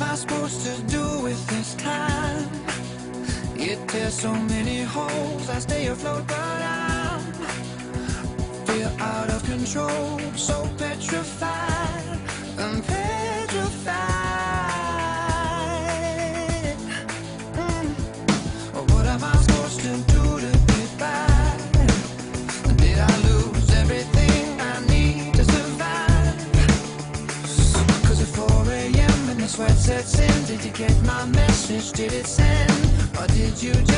am I supposed to do with this time? It tears so many holes. I stay afloat, but I'm feel out of control. So sweat sets in Did you get my message? Did it send? Or did you?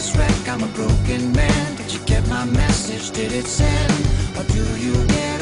this wreck, I'm a broken man. Did you get my message? Did it send? Or do you get